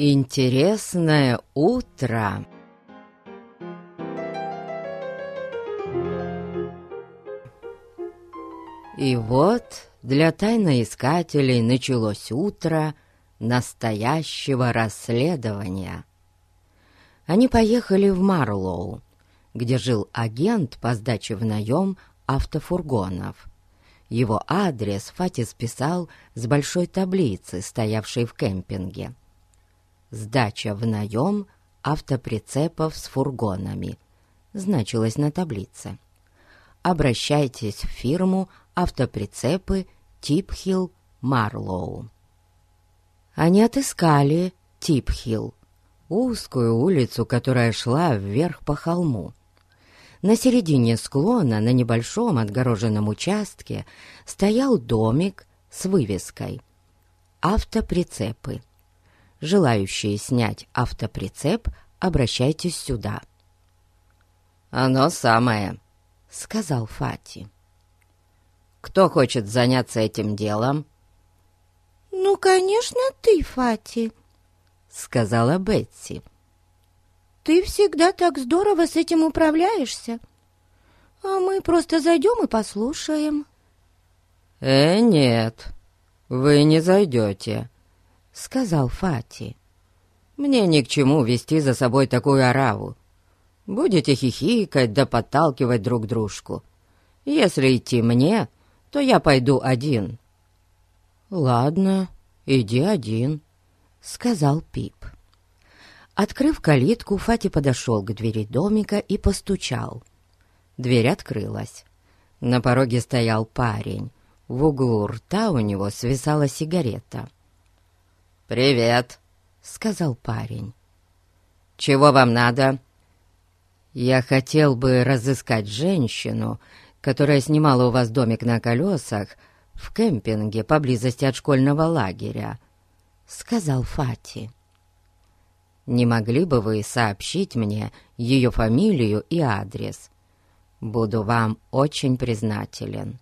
Интересное утро. И вот для тайноискателей началось утро настоящего расследования. Они поехали в Марлоу, где жил агент по сдаче в наем автофургонов. Его адрес Фатис писал с большой таблицы, стоявшей в кемпинге. «Сдача в наем автоприцепов с фургонами» значилось на таблице. Обращайтесь в фирму «Автоприцепы Типхилл Марлоу». Они отыскали Типхилл, узкую улицу, которая шла вверх по холму. На середине склона, на небольшом отгороженном участке, стоял домик с вывеской «Автоприцепы». Желающие снять автоприцеп, обращайтесь сюда. «Оно самое», — сказал Фати. «Кто хочет заняться этим делом?» «Ну, конечно, ты, Фати», — сказала Бетси. Ты всегда так здорово с этим управляешься. А мы просто зайдем и послушаем. «Э, нет, вы не зайдете», — сказал Фати. «Мне ни к чему вести за собой такую ораву. Будете хихикать да подталкивать друг дружку. Если идти мне, то я пойду один». «Ладно, иди один», — сказал Пип. Открыв калитку, Фати подошел к двери домика и постучал. Дверь открылась. На пороге стоял парень. В углу рта у него свисала сигарета. «Привет», — сказал парень. «Чего вам надо?» «Я хотел бы разыскать женщину, которая снимала у вас домик на колесах в кемпинге поблизости от школьного лагеря», — сказал Фати не могли бы вы сообщить мне ее фамилию и адрес? Буду вам очень признателен.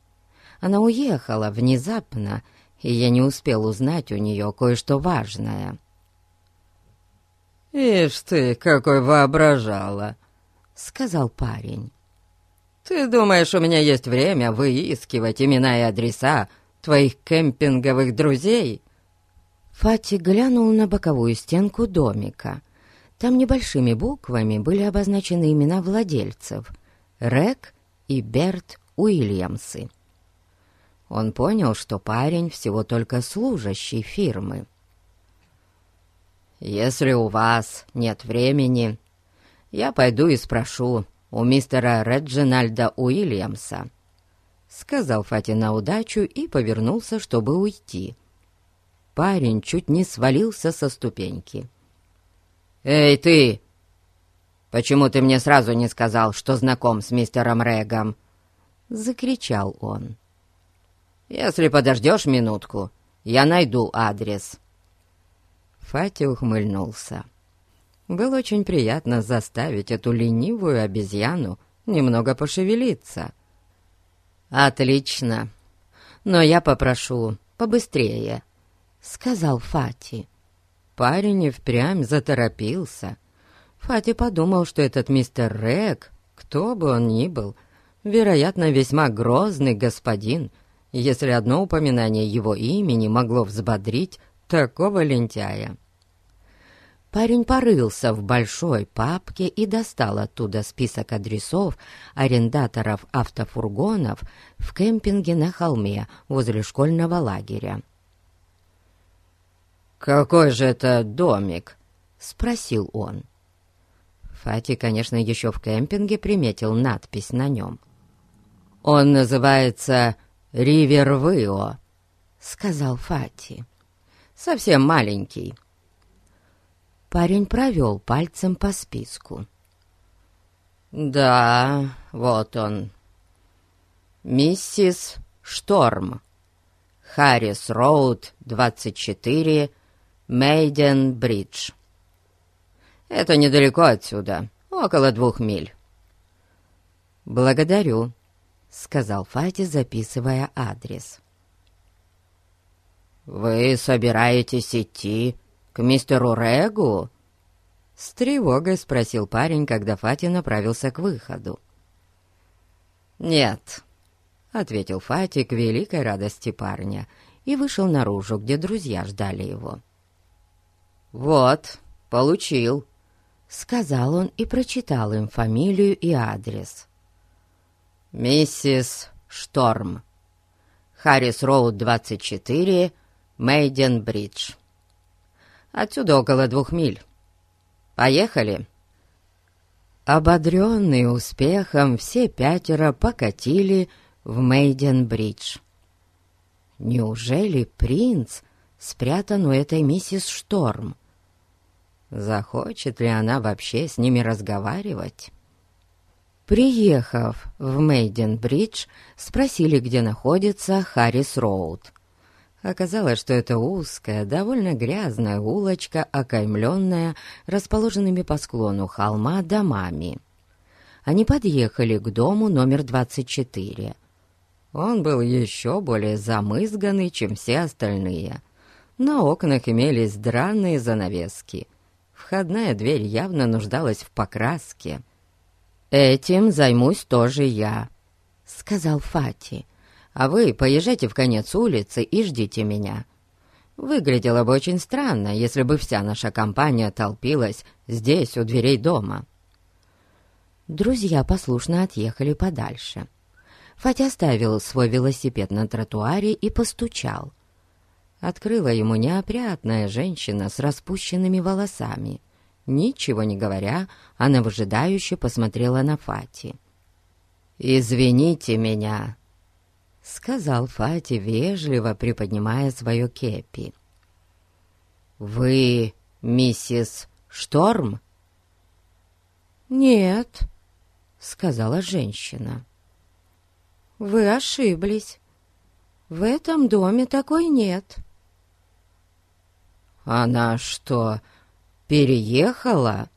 Она уехала внезапно, и я не успел узнать у нее кое-что важное». «Ишь ты, какой воображала!» — сказал парень. «Ты думаешь, у меня есть время выискивать имена и адреса твоих кемпинговых друзей?» Фати глянул на боковую стенку домика. Там небольшими буквами были обозначены имена владельцев — Рек и Берт Уильямсы. Он понял, что парень всего только служащий фирмы. «Если у вас нет времени, я пойду и спрошу у мистера Реджинальда Уильямса», — сказал Фати на удачу и повернулся, чтобы уйти парень чуть не свалился со ступеньки. «Эй, ты! Почему ты мне сразу не сказал, что знаком с мистером Регом?» — закричал он. «Если подождешь минутку, я найду адрес». Фати ухмыльнулся. Было очень приятно заставить эту ленивую обезьяну немного пошевелиться. «Отлично, но я попрошу побыстрее», сказал Фати. Парень и впрямь заторопился. Фати подумал, что этот мистер Рэг, кто бы он ни был, вероятно, весьма грозный господин, если одно упоминание его имени могло взбодрить такого лентяя. Парень порылся в большой папке и достал оттуда список адресов арендаторов автофургонов в кемпинге на холме возле школьного лагеря. «Какой же это домик?» — спросил он. Фати, конечно, еще в кемпинге приметил надпись на нем. «Он называется Ривер-Вио», — сказал Фати. «Совсем маленький». Парень провел пальцем по списку. «Да, вот он. Миссис Шторм. Харрис Роуд, 24, Мейден-Бридж. Это недалеко отсюда, около двух миль. «Благодарю», — сказал Фати, записывая адрес. «Вы собираетесь идти к мистеру Регу?» С тревогой спросил парень, когда Фати направился к выходу. «Нет», — ответил Фати к великой радости парня и вышел наружу, где друзья ждали его. «Вот, получил», — сказал он и прочитал им фамилию и адрес. «Миссис Шторм. Харрис Роуд, 24, Мейден Бридж. Отсюда около двух миль. Поехали!» Ободренные успехом, все пятеро покатили в Мейден-Бридж. Неужели принц спрятан у этой миссис Шторм? Захочет ли она вообще с ними разговаривать? Приехав в Мейден-Бридж, спросили, где находится Харрис Роуд. Оказалось, что это узкая, довольно грязная улочка, окаймленная расположенными по склону холма домами. Они подъехали к дому номер 24. Он был еще более замызганный, чем все остальные. На окнах имелись драные занавески. Входная дверь явно нуждалась в покраске. «Этим займусь тоже я», — сказал Фати а вы поезжайте в конец улицы и ждите меня. Выглядело бы очень странно, если бы вся наша компания толпилась здесь, у дверей дома». Друзья послушно отъехали подальше. Фатя оставил свой велосипед на тротуаре и постучал. Открыла ему неопрятная женщина с распущенными волосами. Ничего не говоря, она выжидающе посмотрела на Фати. «Извините меня», — сказал Фати, вежливо приподнимая свое кепи. «Вы миссис Шторм?» «Нет», — сказала женщина. «Вы ошиблись. В этом доме такой нет». «Она что, переехала?»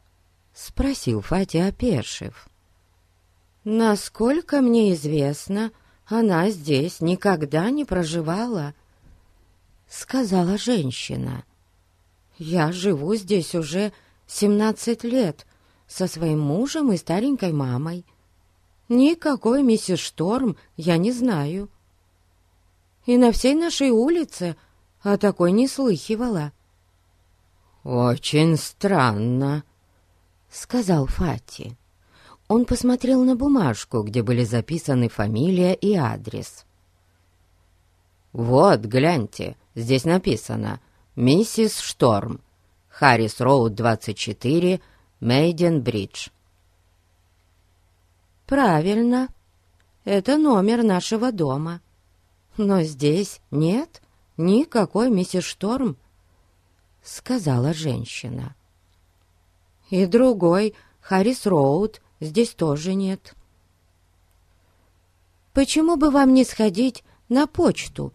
— спросил Фати, опешив. «Насколько мне известно, она здесь никогда не проживала», — сказала женщина. «Я живу здесь уже семнадцать лет со своим мужем и старенькой мамой. Никакой миссис Шторм я не знаю. И на всей нашей улице о такой не слыхивала». «Очень странно», — сказал Фати. Он посмотрел на бумажку, где были записаны фамилия и адрес. «Вот, гляньте, здесь написано «Миссис Шторм, Харрис Роуд, 24, Мейден Бридж». «Правильно, это номер нашего дома. Но здесь нет никакой миссис Шторм», — сказала женщина. «И другой, Харрис Роуд, здесь тоже нет. Почему бы вам не сходить на почту?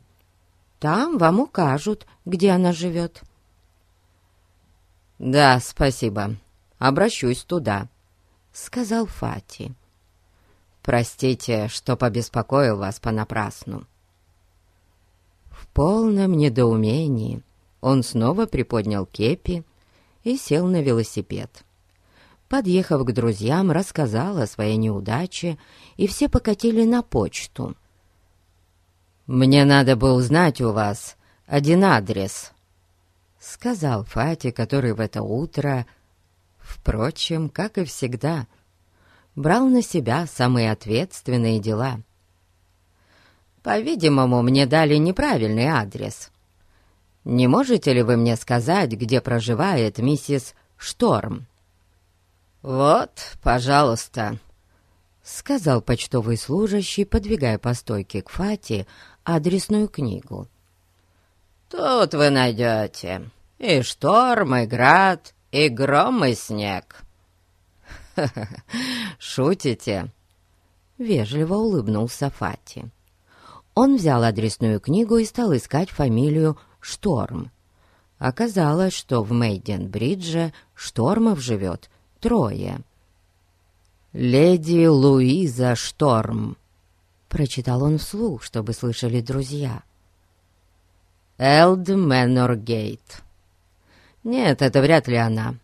Там вам укажут, где она живет. «Да, спасибо. Обращусь туда», — сказал Фати. «Простите, что побеспокоил вас понапрасну». В полном недоумении он снова приподнял кепи и сел на велосипед подъехав к друзьям, рассказал о своей неудаче, и все покатили на почту. «Мне надо бы узнать у вас один адрес», — сказал Фати, который в это утро, впрочем, как и всегда, брал на себя самые ответственные дела. «По-видимому, мне дали неправильный адрес. Не можете ли вы мне сказать, где проживает миссис Шторм?» «Вот, пожалуйста», — сказал почтовый служащий, подвигая по стойке к Фати адресную книгу. «Тут вы найдете и шторм, и град, и гром, и снег». шутите?» — вежливо улыбнулся Фати. Он взял адресную книгу и стал искать фамилию Шторм. Оказалось, что в Мейден-Бридже Штормов живет трое. «Леди Луиза Шторм», — прочитал он вслух, чтобы слышали друзья. «Элд Мэнноргейт. Нет, это вряд ли она.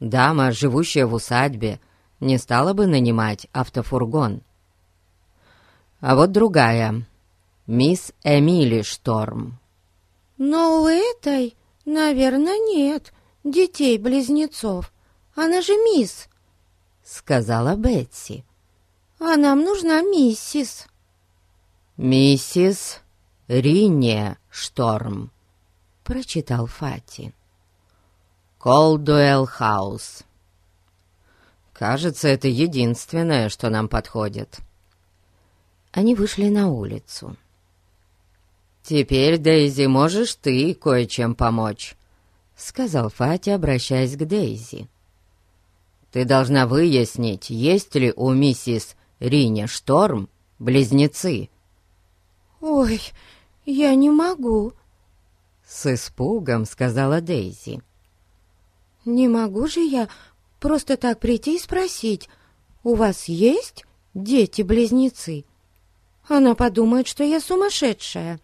Дама, живущая в усадьбе, не стала бы нанимать автофургон. А вот другая, мисс Эмили Шторм. Но у этой, наверное, нет детей-близнецов. Она же мисс, — сказала Бетси. А нам нужна миссис. Миссис Рине Шторм, — прочитал Фати. Колдуэлл Хаус. Кажется, это единственное, что нам подходит. Они вышли на улицу. «Теперь, Дейзи, можешь ты кое-чем помочь», — сказал Фати, обращаясь к Дейзи. «Ты должна выяснить, есть ли у миссис Рине Шторм близнецы». «Ой, я не могу», — с испугом сказала Дейзи. «Не могу же я просто так прийти и спросить, у вас есть дети-близнецы?» Она подумает, что я сумасшедшая.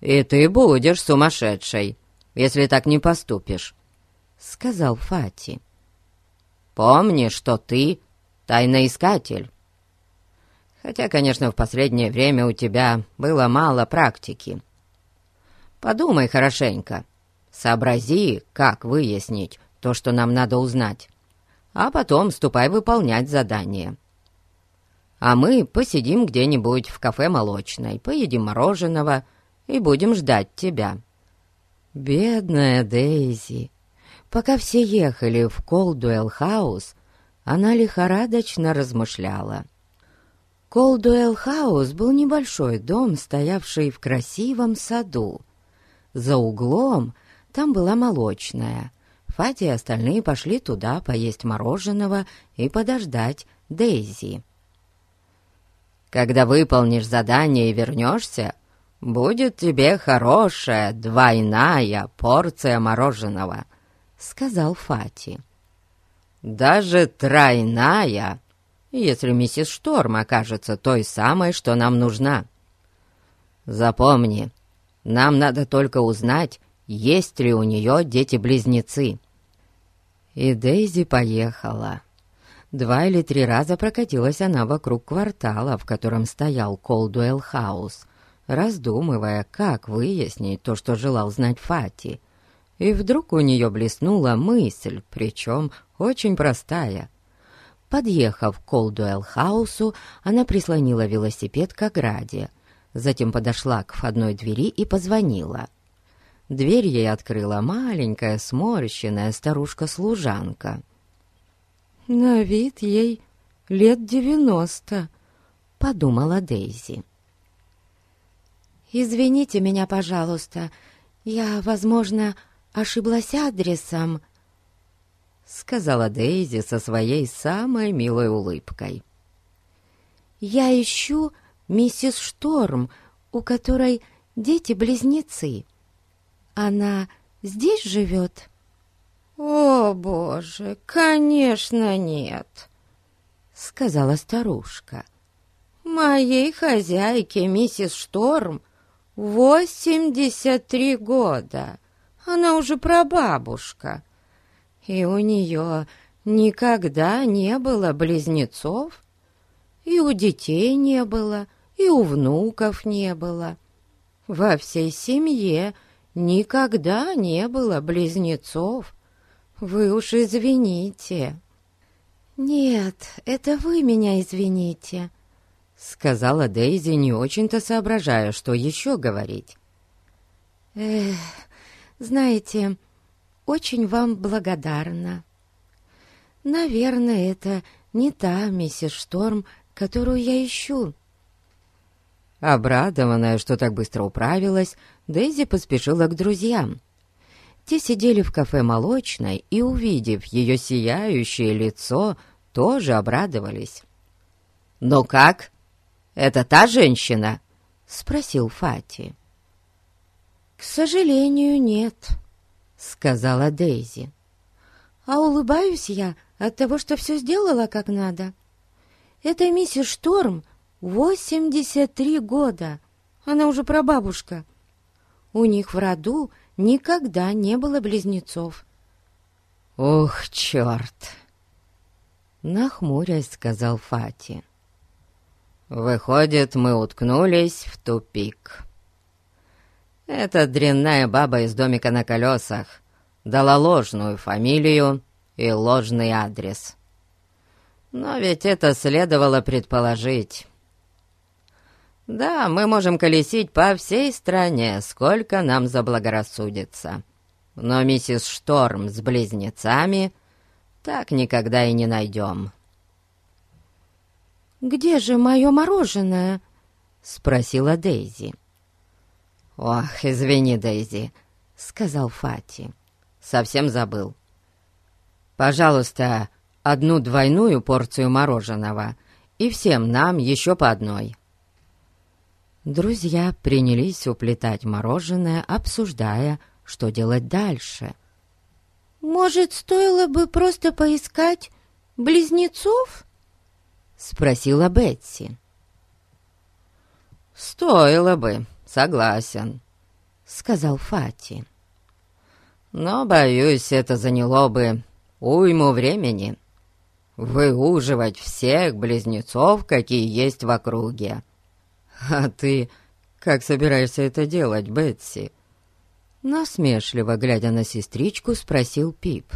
«И ты будешь сумасшедшей, если так не поступишь», — сказал Фати. «Помни, что ты тайноискатель. Хотя, конечно, в последнее время у тебя было мало практики. Подумай хорошенько, сообрази, как выяснить то, что нам надо узнать, а потом ступай выполнять задание» а мы посидим где-нибудь в кафе молочной, поедим мороженого и будем ждать тебя». Бедная Дейзи. Пока все ехали в Колдуэлл-хаус, она лихорадочно размышляла. Колдуэлл-хаус был небольшой дом, стоявший в красивом саду. За углом там была молочная. Фати и остальные пошли туда поесть мороженого и подождать Дейзи. Когда выполнишь задание и вернешься, будет тебе хорошая двойная порция мороженого», — сказал Фати. «Даже тройная, если миссис Шторм окажется той самой, что нам нужна. Запомни, нам надо только узнать, есть ли у нее дети-близнецы». И Дейзи поехала. Два или три раза прокатилась она вокруг квартала, в котором стоял Колдуэлл Хаус, раздумывая, как выяснить то, что желал знать Фати. И вдруг у нее блеснула мысль, причем очень простая. Подъехав к Колдуэлл Хаусу, она прислонила велосипед к ограде, затем подошла к входной двери и позвонила. Дверь ей открыла маленькая, сморщенная старушка-служанка. «На вид ей лет девяносто», — подумала Дейзи. «Извините меня, пожалуйста, я, возможно, ошиблась адресом», — сказала Дейзи со своей самой милой улыбкой. «Я ищу миссис Шторм, у которой дети-близнецы. Она здесь живет?» «О, боже, конечно нет!» — сказала старушка. «Моей хозяйке, миссис Шторм, восемьдесят три года. Она уже прабабушка. И у нее никогда не было близнецов, и у детей не было, и у внуков не было. Во всей семье никогда не было близнецов, вы уж извините». «Нет, это вы меня извините», — сказала Дейзи, не очень-то соображая, что еще говорить. «Эх, знаете, очень вам благодарна. Наверное, это не та миссис Шторм, которую я ищу». Обрадованная, что так быстро управилась, Дейзи поспешила к друзьям. Те сидели в кафе «Молочной» и, увидев ее сияющее лицо, тоже обрадовались. «Ну как? Это та женщина?» — спросил Фати. «К сожалению, нет», — сказала Дейзи. «А улыбаюсь я от того, что все сделала как надо. Это миссис Шторм, 83 года. Она уже прабабушка. у них в роду никогда не было близнецов. «Ух, черт!» Нахмурясь, сказал Фати. «Выходит, мы уткнулись в тупик. Эта дрянная баба из домика на колесах дала ложную фамилию и ложный адрес. Но ведь это следовало предположить. Да, мы можем колесить по всей стране, сколько нам заблагорассудится. Но миссис Шторм с близнецами так никогда и не найдем. «Где же мое мороженое?» — спросила Дейзи. «Ох, извини, Дейзи», — сказал Фати. «Совсем забыл. Пожалуйста, одну двойную порцию мороженого и всем нам еще по одной». Друзья принялись уплетать мороженое, обсуждая, что делать дальше. «Может, стоило бы просто поискать близнецов?» — спросила Бетси. «Стоило бы, согласен», — сказал Фати. «Но, боюсь, это заняло бы уйму времени. Выуживать всех близнецов, какие есть в округе. А ты как собираешься это делать, Бетси?» Насмешливо глядя на сестричку, спросил Пип.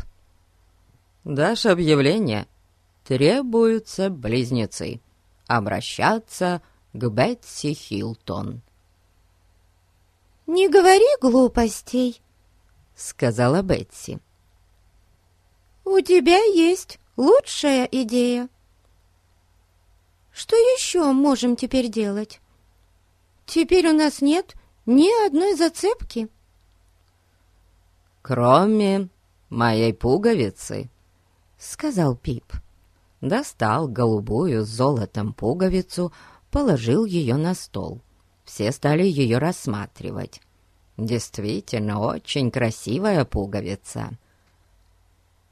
«Дашь объявление? Требуются близнецы. Обращаться к Бетси Хилтон». «Не говори глупостей», — сказала Бетси. «У тебя есть лучшая идея. Что еще можем теперь делать? Теперь у нас нет ни одной зацепки». «Кроме моей пуговицы», — сказал Пип. Достал голубую с золотом пуговицу, положил ее на стол. Все стали ее рассматривать. Действительно, очень красивая пуговица.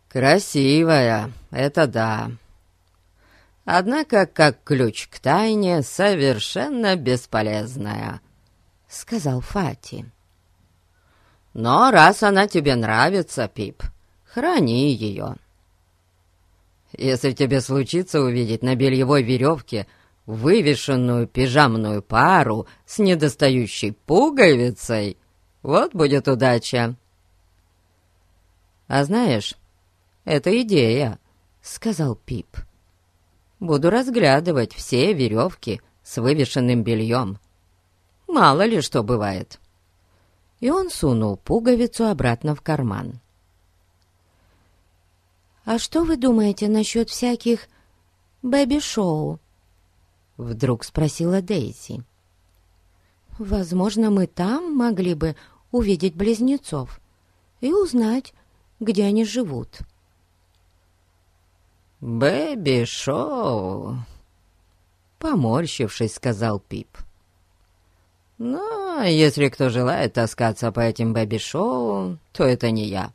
«Красивая, это да», однако как ключ к тайне совершенно бесполезная», — сказал Фати. Но раз она тебе нравится, Пип, храни ее. Если тебе случится увидеть на бельевой веревке вывешенную пижамную пару с недостающей пуговицей, вот будет удача. А знаешь, это идея, — сказал Пип. Буду разглядывать все веревки с вывешенным бельем. Мало ли что бывает и он сунул пуговицу обратно в карман. «А что вы думаете насчет всяких бэби-шоу?» Вдруг спросила Дейзи. «Возможно, мы там могли бы увидеть близнецов и узнать, где они живут». «Бэби-шоу!» Поморщившись, сказал Пип. Но если кто желает таскаться по этим бэби-шоу, то это не я.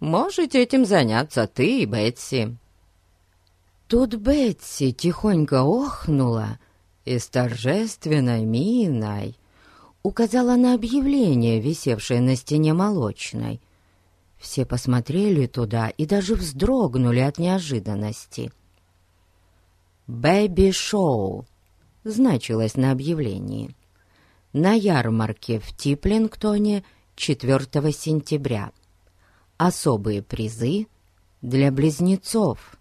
Можете этим заняться ты и Бетси». Тут Бетси тихонько охнула и с торжественной миной указала на объявление, висевшее на стене молочной. Все посмотрели туда и даже вздрогнули от неожиданности. «Бэби-шоу» значилось на объявлении на ярмарке в Типлингтоне 4 сентября. Особые призы для близнецов.